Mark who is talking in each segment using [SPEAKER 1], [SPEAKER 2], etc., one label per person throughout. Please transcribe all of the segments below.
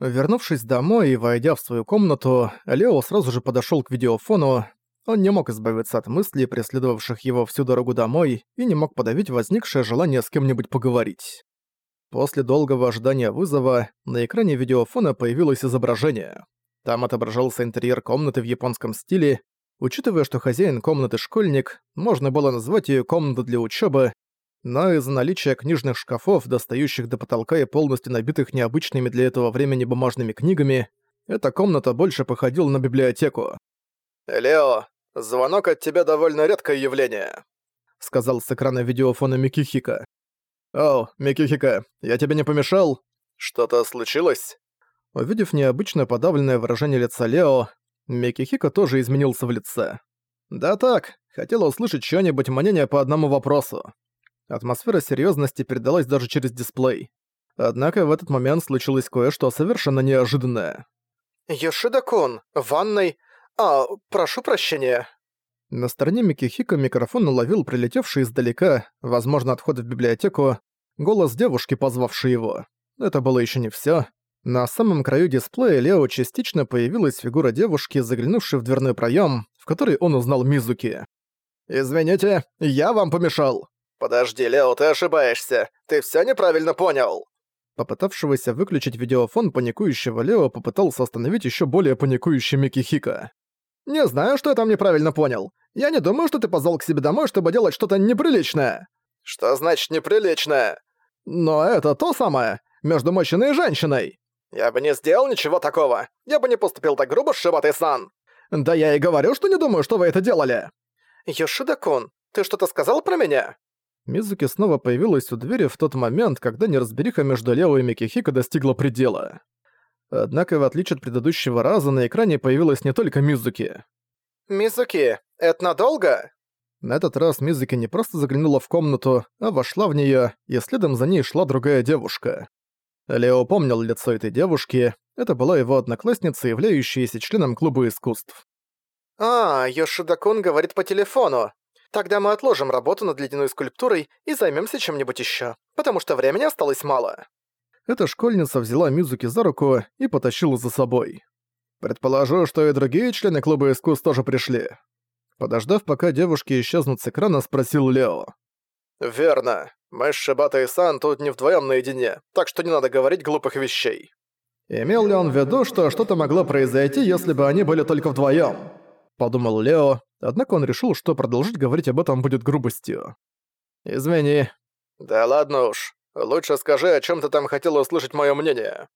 [SPEAKER 1] Вернувшись домой и войдя в свою комнату, Лео сразу же подошёл к видеофону. Он не мог избавиться от мыслей, преследовавших его всю дорогу домой, и не мог подавить возникшее желание с кем-нибудь поговорить. После долгого ожидания вызова на экране видеофона появилось изображение. Там отображался интерьер комнаты в японском стиле. Учитывая, что хозяин комнаты школьник, можно было назвать её комнатой для учёбы, но из-за наличия книжных шкафов, достающих до потолка и полностью набитых необычными для этого времени бумажными книгами, эта комната больше походила на библиотеку.
[SPEAKER 2] «Лео, звонок от тебя довольно редкое явление», —
[SPEAKER 1] сказал с экрана видеофона Микихика. «О, Микихика, я тебе не помешал?»
[SPEAKER 2] «Что-то случилось?»
[SPEAKER 1] Увидев необычно подавленное выражение лица Лео, Микихика тоже изменился в лице. «Да так, хотела услышать чьё-нибудь мнение по одному вопросу. Атмосфера серьезности передалась даже через дисплей. Однако в этот момент случилось кое-что совершенно неожиданное.
[SPEAKER 3] «Йошида-кун, в ванной... А, прошу прощения».
[SPEAKER 1] На стороне Микихика микрофон уловил прилетевший издалека, возможно, отход в библиотеку, голос девушки, позвавшей его. Это было еще не все. На самом краю дисплея Лео частично появилась фигура девушки, заглянувшей в дверной проем, в который он узнал Мизуки.
[SPEAKER 2] «Извините, я вам помешал!» «Подожди, Лео, ты ошибаешься. Ты всё неправильно понял».
[SPEAKER 1] Попытавшегося выключить видеофон паникующего Лео попытался остановить ещё более паникующий Микихика.
[SPEAKER 2] «Не знаю, что я там неправильно понял. Я не думаю, что ты позвал к себе домой, чтобы делать что-то неприличное». «Что значит неприличное?» «Но это то самое, между мужчиной и женщиной». «Я бы не сделал ничего такого. Я бы не поступил так грубо с Шибатой-сан». «Да я и говорю, что не думаю, что вы это делали».
[SPEAKER 3] «Йошида-кун, ты что-то сказал про меня?»
[SPEAKER 1] Мизуки снова появилась у двери в тот момент, когда неразбериха между Лео и Микихико достигла предела. Однако, в отличие от предыдущего раза, на экране появилась не только Мизуки.
[SPEAKER 3] «Мизуки, это надолго?»
[SPEAKER 1] На этот раз Мизуки не просто заглянула в комнату, а вошла в неё, и следом за ней шла другая девушка. Лео помнил лицо этой девушки, это была его одноклассница, являющаяся членом клуба искусств.
[SPEAKER 3] «А, Йошида-кун говорит по телефону. Тогда мы отложим работу над ледяной скульптурой и займемся чем-нибудь еще, потому что времени осталось мало».
[SPEAKER 1] Эта школьница взяла Мизуки за руку и потащила за собой. Предположу, что и другие члены клуба искусств тоже пришли. Подождав, пока девушки исчезнут с экрана, спросил Лео.
[SPEAKER 2] «Верно. Мы с Шибата и Сан тут не вдвоем наедине, так что не надо говорить глупых вещей».
[SPEAKER 1] Имел ли он в виду, что что-то могло произойти, если бы они были только вдвоем? Подумал Лео, однако он решил, что продолжить говорить об этом будет грубостью. «Извини».
[SPEAKER 2] «Да ладно уж. Лучше скажи, о чем ты там хотел услышать мое мнение».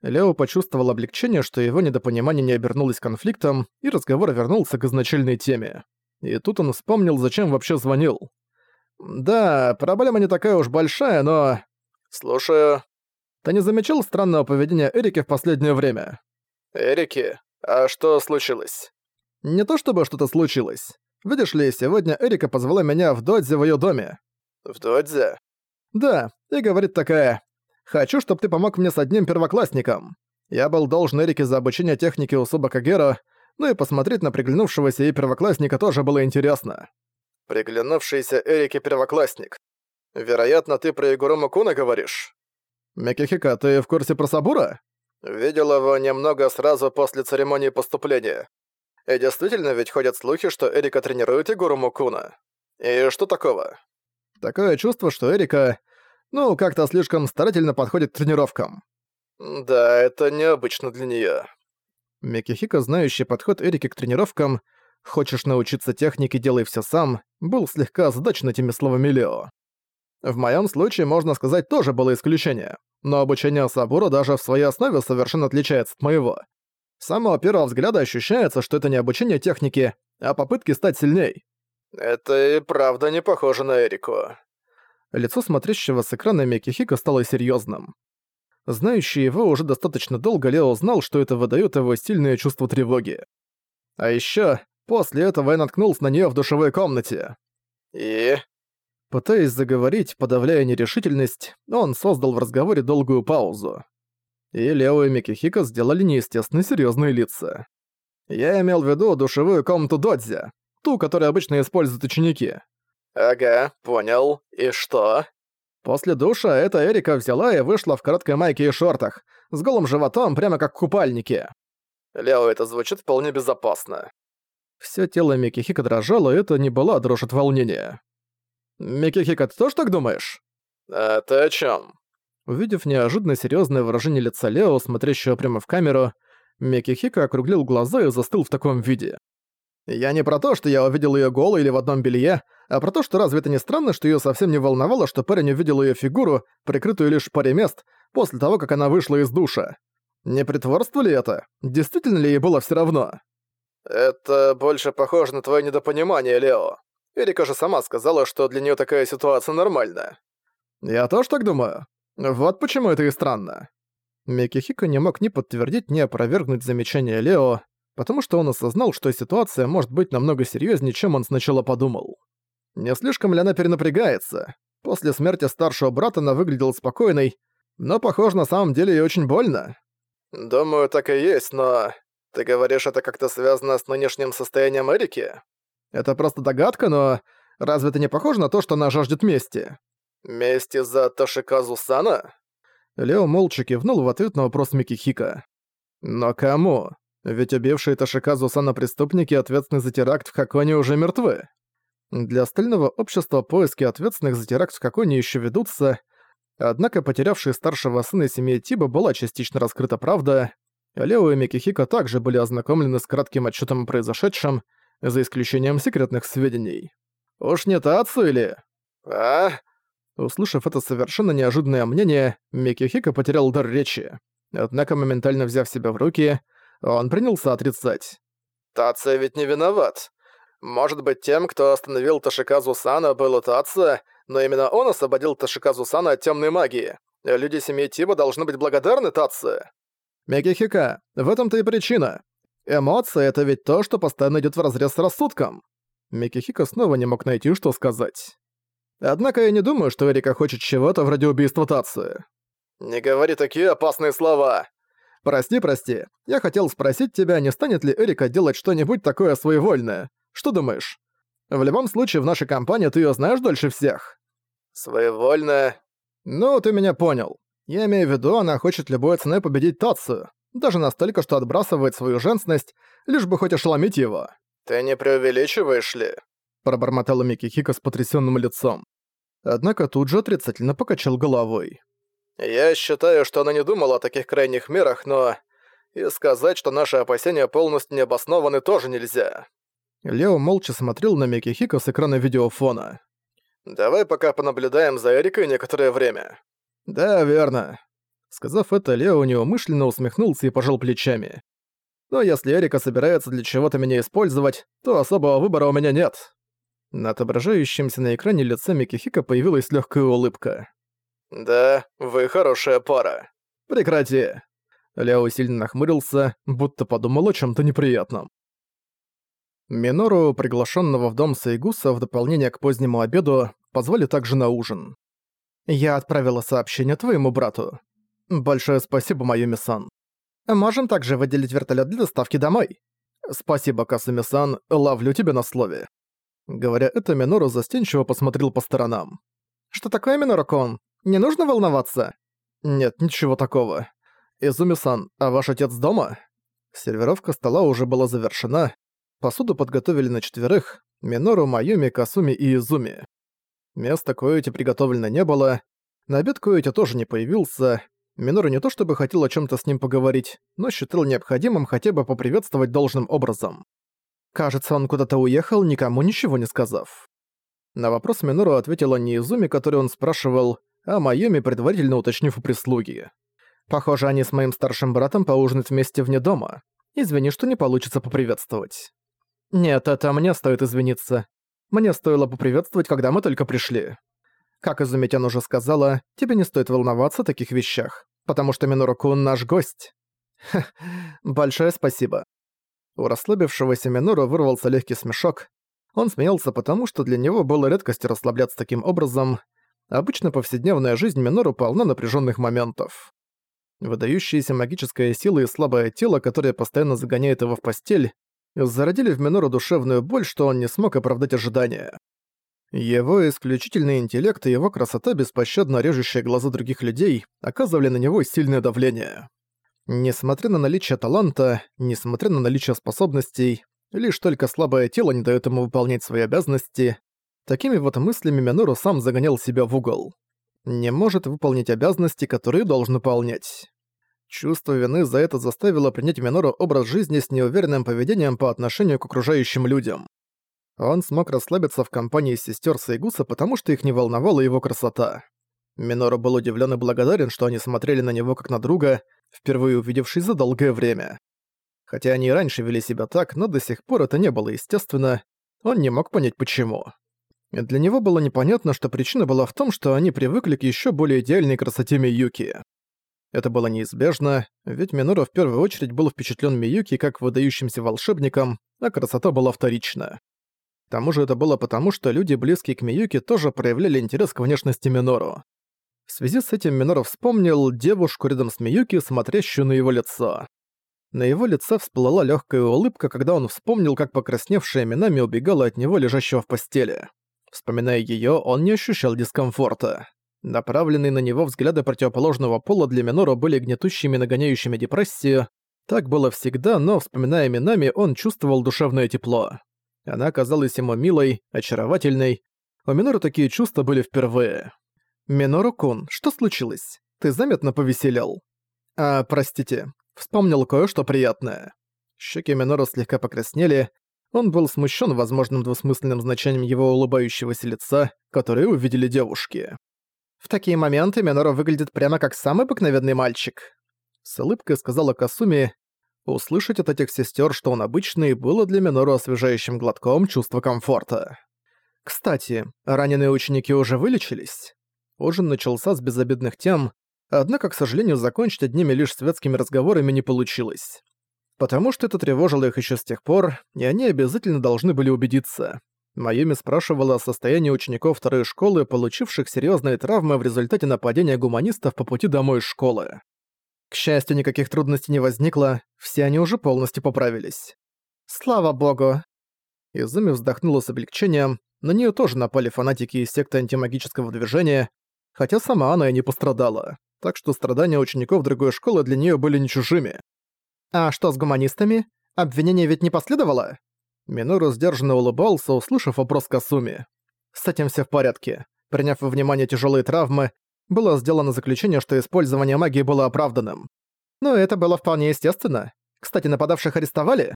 [SPEAKER 1] Лео почувствовал облегчение, что его недопонимание не обернулось конфликтом, и разговор вернулся к изначальной теме. И тут он вспомнил, зачем вообще звонил. «Да, проблема не такая уж большая, но...»
[SPEAKER 2] «Слушаю».
[SPEAKER 1] «Ты не замечал странного поведения Эрики в последнее время?»
[SPEAKER 2] «Эрики? А что случилось?»
[SPEAKER 1] Не то чтобы что-то случилось. Видишь ли, сегодня Эрика позвала меня в Додзе в её доме.
[SPEAKER 2] В Додзе?
[SPEAKER 1] Да, и говорит такая. «Хочу, чтобы ты помог мне с одним первоклассником. Я был должен Эрике за обучение технике у Суба Кагера, ну и посмотреть на приглянувшегося ей первоклассника тоже было интересно».
[SPEAKER 2] «Приглянувшийся Эрике первоклассник. Вероятно, ты про Егору Куна говоришь?»
[SPEAKER 1] «Микихика, ты в курсе про Сабура?»
[SPEAKER 2] «Видел его немного сразу после церемонии поступления. И действительно ведь ходят слухи, что Эрика тренирует Егору Мукуна. И что такого?
[SPEAKER 1] Такое чувство, что Эрика, ну, как-то слишком старательно подходит к тренировкам.
[SPEAKER 2] Да, это необычно для неё.
[SPEAKER 1] Микихика, знающий подход Эрики к тренировкам, «хочешь научиться технике, делай всё сам», был слегка озадачен этими словами Лео. В моем случае, можно сказать, тоже было исключение, но обучение Сабура даже в своей основе совершенно отличается от моего. С самого первого взгляда ощущается, что это не обучение технике, а попытки стать сильней.
[SPEAKER 2] Это и правда не похоже на Эрику.
[SPEAKER 1] Лицо смотрящего с экрана Микихика стало серьезным. Знающий его уже достаточно долго, Лео знал, что это выдает его сильное чувство тревоги. А еще после этого я наткнулся на нее в душевой комнате.
[SPEAKER 2] И...
[SPEAKER 1] Пытаясь заговорить, подавляя нерешительность, он создал в разговоре долгую паузу и Лео и Микихико сделали неестественно серьезные лица. Я имел в виду душевую комнату Додзи, ту, которую обычно используют ученики.
[SPEAKER 2] «Ага, понял. И что?» После душа эта Эрика взяла и вышла в короткой майке и шортах, с голым животом, прямо как в купальнике.
[SPEAKER 3] Лео, это звучит вполне безопасно.
[SPEAKER 2] Всё тело Микихика дрожало, и это не была дрожь от волнения. «Микихика, ты тоже так думаешь?»
[SPEAKER 3] «А ты о чём?»
[SPEAKER 2] Увидев неожиданно серьёзное выражение лица Лео, смотрящего прямо в камеру, Микихика округлил глаза и застыл в таком виде. «Я не про то, что я увидел её голой или в одном белье, а про то, что разве это не странно, что её совсем не волновало, что парень увидел её фигуру, прикрытую лишь в паре мест, после того, как она вышла из душа? Не притворство ли это? Действительно ли ей было всё равно?»
[SPEAKER 3] «Это больше похоже на твое недопонимание, Лео. Эрика же сама сказала, что для неё такая ситуация нормальна».
[SPEAKER 2] «Я тоже так думаю. Вот почему это и странно». Микихико не мог ни подтвердить, ни опровергнуть замечание Лео, потому что он осознал, что ситуация может быть намного серьёзнее, чем он сначала подумал. Не слишком ли она перенапрягается? После смерти старшего брата она выглядела спокойной, но, похоже, на самом деле ей очень больно.
[SPEAKER 3] «Думаю, так и есть, но... Ты говоришь, это как-то связано с нынешним состоянием Эрики?»
[SPEAKER 2] Это просто догадка, но... Разве это не похоже на то, что она жаждет мести?
[SPEAKER 3] «Мести за Тошиказу Сана?»
[SPEAKER 2] Лео молча кивнул в ответ на вопрос Микихика. «Но кому? Ведь убившие Тошиказу Сана преступники, ответственные за теракт в Хаконе, уже мертвы. Для остального общества поиски ответственных за теракт в Хаконе еще ведутся, однако потерявшие старшего сына семьи Тиба была частично раскрыта правда, Лео и Микихика также были ознакомлены с кратким отчетом о произошедшем, за исключением секретных сведений. «Уж не Тацу или...»
[SPEAKER 3] «А?»
[SPEAKER 2] Услышав это совершенно неожиданное мнение, Микихика потерял дар речи. Однако, моментально взяв себя в руки, он принялся отрицать.
[SPEAKER 3] «Тация ведь не виноват. Может быть, тем, кто остановил Ташиказу Сана, был Тация, но именно он освободил Ташиказу Сана от темной магии. Люди семьи Тиба должны быть благодарны Тация».
[SPEAKER 2] Микихика, в этом-то и причина. Эмоции — это ведь то, что постоянно идет вразрез с рассудком. Микихика снова не мог найти, что сказать. Однако я не думаю, что Эрика хочет чего-то вроде убийства Тации.
[SPEAKER 3] «Не говори такие опасные слова!»
[SPEAKER 2] «Прости, прости. Я хотел спросить тебя, не станет ли Эрика делать что-нибудь такое своевольное. Что думаешь? В любом случае, в нашей компании ты её знаешь дольше всех».
[SPEAKER 3] «Своевольное...»
[SPEAKER 2] «Ну, ты меня понял. Я имею в виду, она хочет любой ценой победить Тацию. Даже настолько, что отбрасывает свою женственность, лишь бы хоть ошеломить его.
[SPEAKER 3] «Ты не преувеличиваешь ли?»
[SPEAKER 2] Пробормотала Микихика с потрясённым лицом. Однако тут же отрицательно покачал головой.
[SPEAKER 3] «Я считаю, что она не думала о таких крайних мерах, но... И сказать, что наши опасения полностью не обоснованы, тоже нельзя».
[SPEAKER 2] Лео молча смотрел на Микихика с экрана видеофона.
[SPEAKER 3] «Давай пока понаблюдаем за Эрикой некоторое время».
[SPEAKER 2] «Да, верно». Сказав это, Лео неумышленно усмехнулся и пожал плечами. «Но если Эрика собирается для чего-то меня использовать, то особого выбора у меня нет». На отображающемся на экране лице Микихика появилась легкая улыбка.
[SPEAKER 3] «Да, вы хорошая пара».
[SPEAKER 2] «Прекрати». Ляо сильно нахмурился, будто подумал о чем то неприятном. Минору, приглашенного в дом Сайгуса в дополнение к позднему обеду, позвали также на ужин. «Я отправила сообщение твоему брату. Большое спасибо, Майюми-сан. Можем также выделить вертолет для доставки домой. Спасибо, Касуми-сан, ловлю тебя на слове». Говоря это, Минору застенчиво посмотрел по сторонам. «Что такое, Минору-кон? Не нужно волноваться?» «Нет, ничего такого. Изуми-сан, а ваш отец дома?» Сервировка стола уже была завершена. Посуду подготовили на четверых. Минору, Майюми, Касуми и Изуми. Места Коэти приготовлено не было. На обед Коэти тоже не появился. Минору не то чтобы хотел о чем то с ним поговорить, но считал необходимым хотя бы поприветствовать должным образом. Кажется, он куда-то уехал, никому ничего не сказав. На вопрос Минору ответила не Изуми, который он спрашивал, а Майоми, предварительно уточнив у прислуги. «Похоже, они с моим старшим братом поужинают вместе вне дома. Извини, что не получится поприветствовать». «Нет, это мне стоит извиниться. Мне стоило поприветствовать, когда мы только пришли. Как Изумитян уже сказала, тебе не стоит волноваться о таких вещах, потому что Минору-кун наш гость». «Ха, большое спасибо». У расслабившегося Минору вырвался легкий смешок. Он смеялся потому, что для него было редкостью расслабляться таким образом. Обычно повседневная жизнь Минору полна напряженных моментов. Выдающаяся магическая сила и слабое тело, которое постоянно загоняет его в постель, зародили в Минору душевную боль, что он не смог оправдать ожидания.
[SPEAKER 1] Его исключительный интеллект и его красота, беспощадно режущие глаза других людей, оказывали на него сильное давление. Несмотря на наличие таланта, несмотря на наличие способностей, лишь только слабое тело не даёт ему выполнять свои обязанности, такими вот мыслями Минору сам загонял себя в угол. Не может выполнить обязанности, которые должен выполнять. Чувство вины за это заставило принять Минору образ жизни с неуверенным поведением по отношению к окружающим людям. Он смог расслабиться в компании сестер Сайгуса, потому что их не волновала его красота. Минору был удивлен и благодарен, что они смотрели на него как на друга, впервые увидевшись за долгое время. Хотя они и раньше вели себя так, но до сих пор это не было естественно, он не мог понять почему. Для него было непонятно, что причина была в том, что они привыкли к еще более идеальной красоте Миюки. Это было неизбежно, ведь Минору в первую очередь был впечатлен Миюки как выдающимся волшебником, а красота была вторична. К тому же это было потому, что люди, близкие к Миюки, тоже проявляли интерес к внешности Минору. В связи с этим Минору вспомнил девушку рядом с Миюки, смотрящую на его лицо. На его лице всплыла легкая улыбка, когда он вспомнил, как покрасневшая Минами убегала от него, лежащего в постели. Вспоминая ее, он не ощущал дискомфорта. Направленные на него взгляды противоположного пола для Минору были гнетущими нагоняющими депрессию. Так было всегда, но, вспоминая Минами, он чувствовал душевное тепло. Она казалась ему милой, очаровательной. У Минору такие чувства были впервые. «Минору-кун, что случилось? Ты заметно повеселел?» «А, простите, вспомнил кое-что приятное». Щеки Минору слегка покраснели. Он был смущен возможным двусмысленным значением его улыбающегося лица, которые увидели девушки. «В такие моменты Минору выглядит прямо как самый обыкновенный мальчик», — с улыбкой сказала Касуми, Услышать от этих сестер, что он обычный, было для Минору освежающим глотком чувства комфорта. Кстати, раненые ученики уже вылечились. Ужин начался с безобидных тем, однако, к сожалению, закончить одними лишь светскими разговорами не получилось. Потому что это тревожило их еще с тех пор, и они обязательно должны были убедиться. Майюми спрашивала о состоянии учеников второй школы, получивших серьезные травмы в результате нападения гуманистов по пути домой из школы. К счастью, никаких трудностей не возникло, все они уже полностью поправились. Слава богу. Изуми вздохнула с облегчением, на нее тоже напали фанатики из секты антимагического движения, хотя сама она и не пострадала, так что страдания учеников другой школы для нее были не чужими. «А что с гуманистами? Обвинение ведь не последовало?» Минору сдержанно улыбался, услышав вопрос Касуми. «С этим все в порядке. Приняв во внимание тяжелые травмы, было сделано заключение, что использование магии было оправданным. Но это было вполне естественно. Кстати, нападавших арестовали.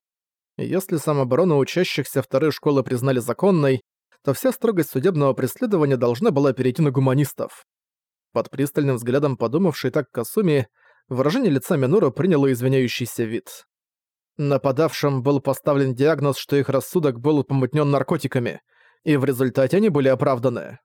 [SPEAKER 1] Если самооборону учащихся второй школы признали законной, то вся строгость судебного преследования должна была перейти на гуманистов. Под пристальным взглядом подумавшей так Касуми, выражение лица Минору приняло извиняющийся вид. Нападавшим был поставлен диагноз, что их рассудок был помутнен наркотиками, и в результате они были оправданы.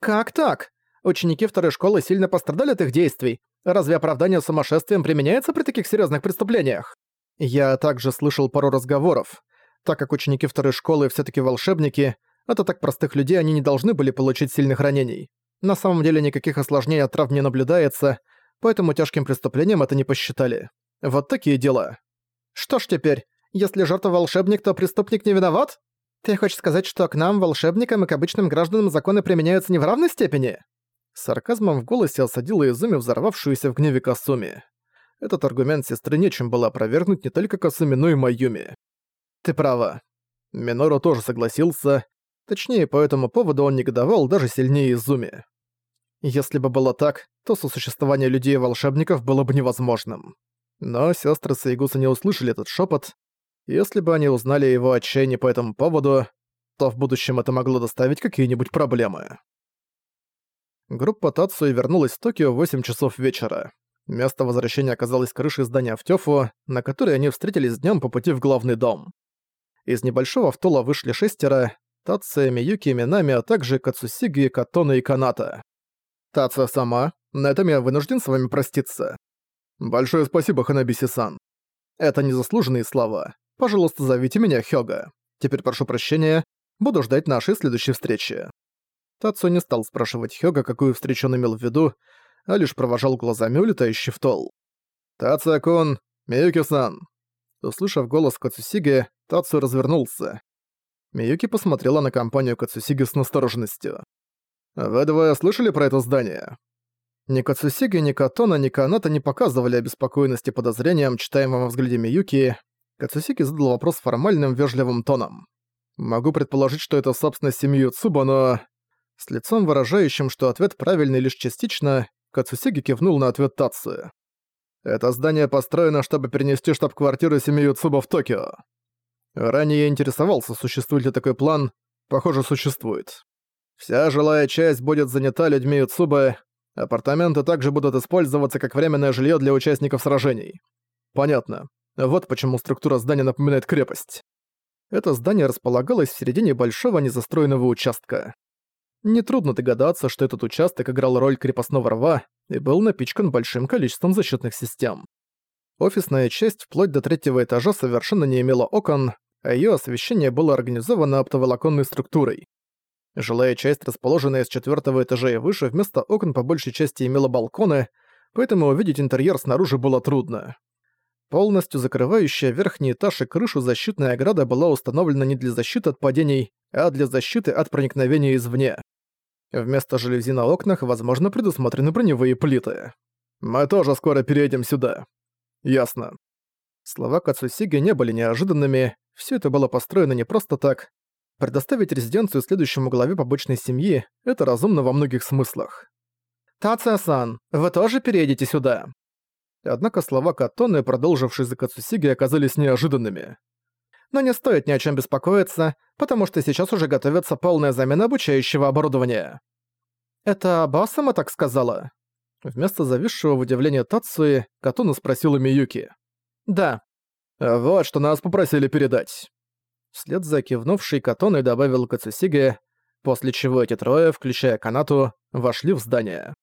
[SPEAKER 1] «Как так?» Ученики второй школы сильно пострадали от их действий. Разве оправдание сумасшествием применяется при таких серьезных преступлениях? Я также слышал пару разговоров. Так как ученики второй школы все таки волшебники, это так простых людей они не должны были получить сильных ранений. На самом деле никаких осложнений от травм не наблюдается, поэтому тяжким преступлением это не посчитали. Вот такие дела. Что ж теперь, если жертва волшебник, то преступник не виноват? Ты хочешь сказать, что к нам, волшебникам и к обычным гражданам законы применяются не в равной степени? сарказмом в голосе осадила Изуми взорвавшуюся в гневе Касуми. Этот аргумент сестры нечем было опровергнуть не только Касуми, но и Майюми. «Ты права». Минору тоже согласился. Точнее, по этому поводу он негодовал даже сильнее Изуми. Если бы было так, то сосуществование людей и волшебников было бы невозможным. Но сестры Сайгуса не услышали этот шепот. Если бы они узнали его отчаяние по этому поводу, то в будущем это могло доставить какие-нибудь проблемы. Группа Тацуи вернулась в Токио в 8 часов вечера. Место возвращения оказалось крышей здания в Тёфу, на которой они встретились днём по пути в главный дом. Из небольшого втола вышли шестеро, Тация, Миюки, Минами, а также Кацусиги, Катона и Каната. «Тация сама, на этом я вынужден с вами проститься». «Большое спасибо, Ханабиси-сан». «Это незаслуженные слова. Пожалуйста, зовите меня Хёга. Теперь прошу прощения, буду ждать нашей следующей встречи». Тацу не стал спрашивать Хёга, какую встречу он имел в виду, а лишь провожал глазами улетающий в тол. «Тация-кун! Миюки-сан!» Услышав голос Кацусиги, Тацу развернулся. Миюки посмотрела на компанию Кацусиги с настороженностью. «Вы двое слышали про это здание?» Ни Кацусиги, ни Катона, ни Каната не показывали обеспокоенности подозрениям, читаемым во взгляде Миюки. Кацусиги задал вопрос формальным, вежливым тоном. «Могу предположить, что это собственность семьи Цуба, но...» С лицом выражающим, что ответ правильный лишь частично, Кацусиги кивнул на ответ Тацию. «Это здание построено, чтобы перенести штаб-квартиру семьи Цуба в Токио. Ранее я интересовался, существует ли такой план. Похоже, существует. Вся жилая часть будет занята людьми Юцубы, апартаменты также будут использоваться как временное жилье для участников сражений. Понятно. Вот почему структура здания напоминает крепость. Это здание располагалось в середине большого незастроенного участка. Нетрудно догадаться, что этот участок играл роль крепостного рва и был напичкан большим количеством защитных систем. Офисная часть вплоть до третьего этажа совершенно не имела окон, а её освещение было организовано оптоволоконной структурой. Жилая часть, расположенная с четвёртого этажа и выше, вместо окон по большей части имела балконы, поэтому увидеть интерьер снаружи было трудно. Полностью закрывающая верхний этаж и крышу защитная ограда была установлена не для защиты от падений, а для защиты от проникновения извне. Вместо жалюзи на окнах, возможно, предусмотрены броневые плиты. «Мы тоже скоро переедем сюда». «Ясно». Слова Кацусиги не были неожиданными, все это было построено не просто так. Предоставить резиденцию следующему главе побочной семьи – это разумно во многих смыслах. «Тация-сан, вы тоже переедете сюда?» Однако слова Катоны, продолжившие за Кацусиги, оказались неожиданными. Но не стоит ни о чем беспокоиться, потому что сейчас уже готовится полная замена обучающего оборудования. «Это Басама так сказала?» Вместо зависшего в удивлении Тацуи, Катона спросила Миюки. «Да, «Вот что нас попросили передать». Вслед за кивнувшей Катоной добавил Кацусиге, после чего эти трое, включая Канату, вошли в здание.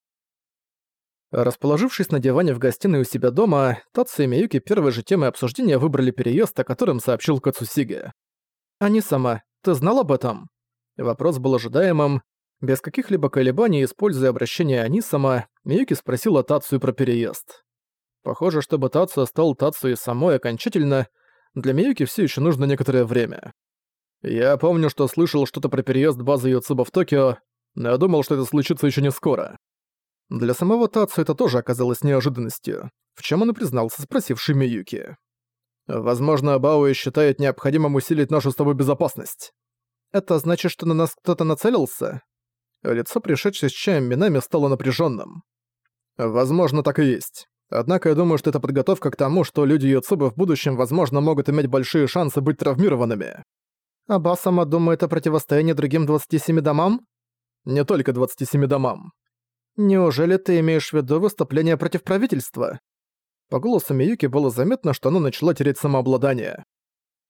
[SPEAKER 1] Расположившись на диване в гостиной у себя дома, Татсу и Миюки первой же темой обсуждения выбрали переезд, о котором сообщил Кацусиге. «Они сама, ты знал об этом?» Вопрос был ожидаемым. Без каких-либо колебаний, используя обращение Анисама, Миюки спросила Тацию про переезд. Похоже, чтобы Тацуя стал Тацуей самой окончательно, для Миюки все еще нужно некоторое время. Я помню, что слышал что-то про переезд базы Юцуба в Токио, но я думал, что это случится еще не скоро. Для самого Тацу это тоже оказалось неожиданностью, в чем он и признался спросивший Миюки. Возможно, Баои считает необходимым усилить нашу с тобой безопасность. Это значит, что на нас кто-то нацелился? Лицо пришедшей с чаем Минами стало напряженным. Возможно, так и есть. Однако я думаю, что это подготовка к тому, что люди Юцубы в будущем, возможно, могут иметь большие шансы быть травмированными. А Басама думает о противостоянии другим 27 домам? Не только 27 домам. Неужели ты имеешь в виду выступление против правительства? По голосу Миюки было заметно, что она начала терять самообладание.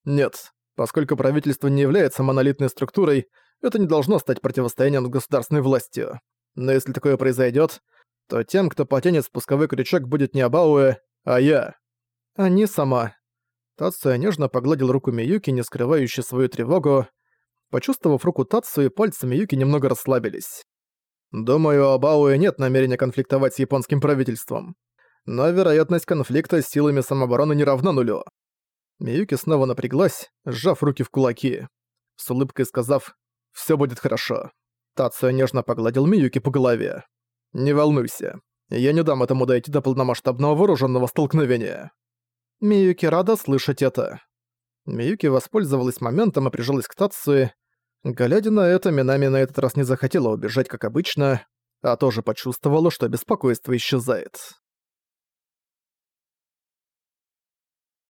[SPEAKER 1] Нет, поскольку правительство не является монолитной структурой, это не должно стать противостоянием государственной властью. Но если такое произойдет, то тем, кто потянет спусковой крючок, будет не Абауэ, а я. А не сама. Тацуя нежно погладил руку Миюки, не скрывающей свою тревогу. Почувствовав руку Тацуи, пальцы Миюки немного расслабились. Думаю, у Абауэ нет намерения конфликтовать с японским правительством. Но вероятность конфликта с силами самообороны не равна нулю. Миюки снова напряглась, сжав руки в кулаки. С улыбкой сказав «Всё будет хорошо». Тацуя нежно погладил Миюки по голове. «Не волнуйся. Я не дам этому дойти до полномасштабного вооруженного столкновения». Миюки рада слышать это. Миюки воспользовалась моментом и прижалась к Тацуе. Глядя на это, Минами на этот раз не захотела убежать, как обычно, а тоже почувствовала, что беспокойство исчезает.